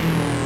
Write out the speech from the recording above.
Bye.